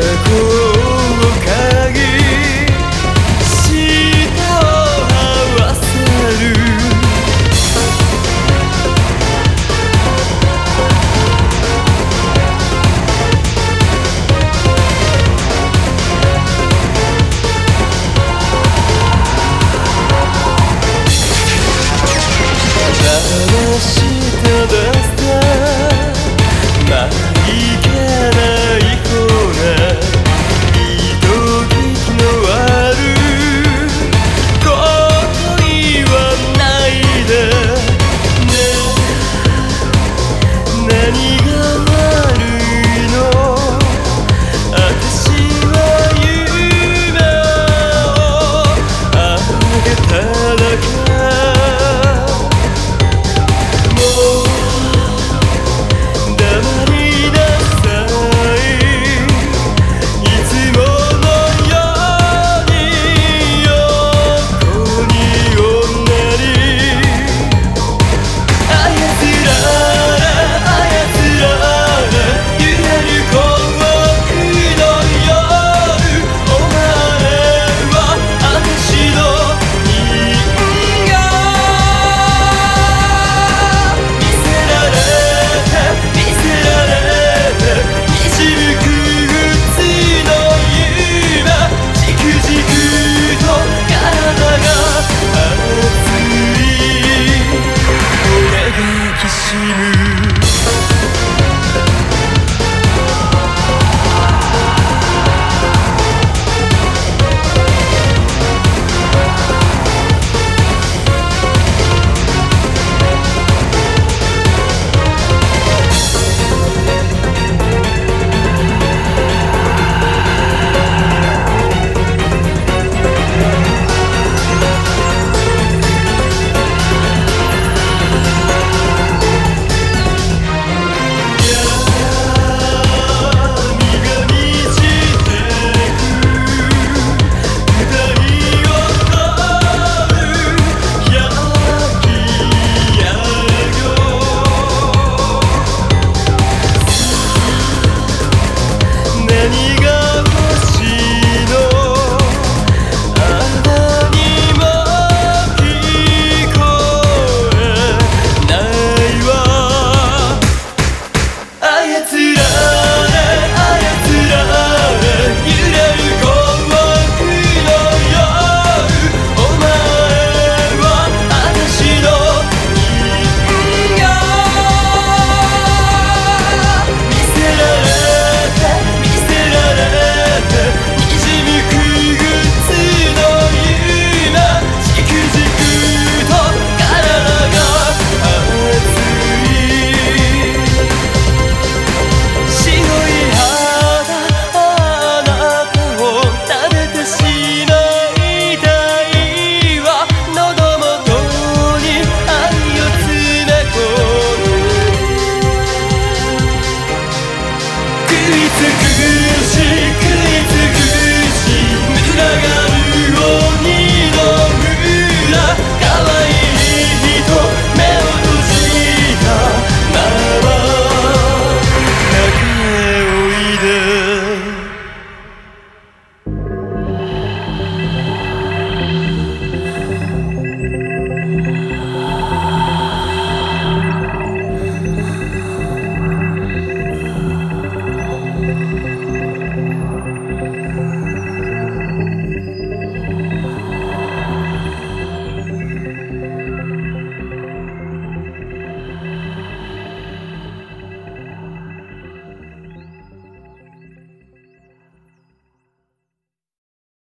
cool